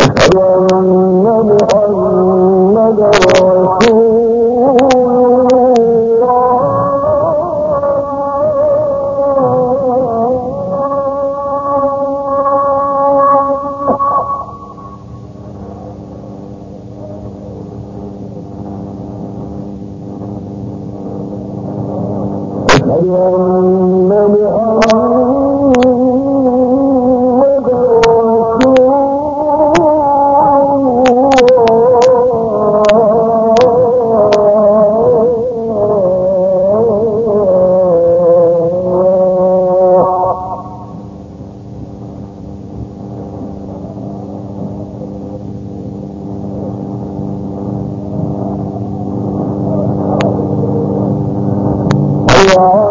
أشهد أن محمدا رسول أن الله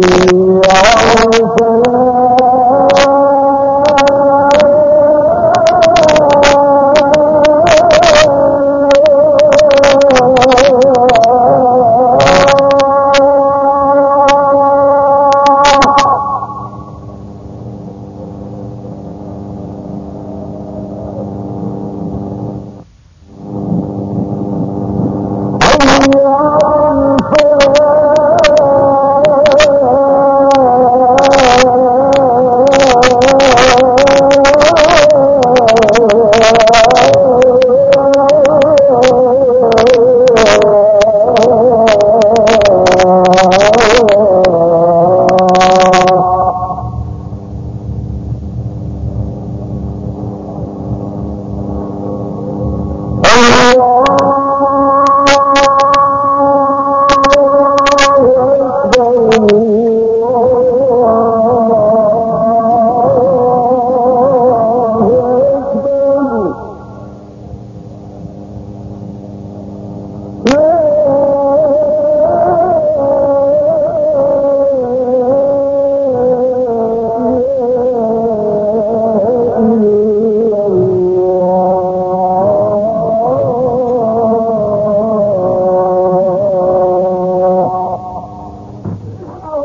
Yeah.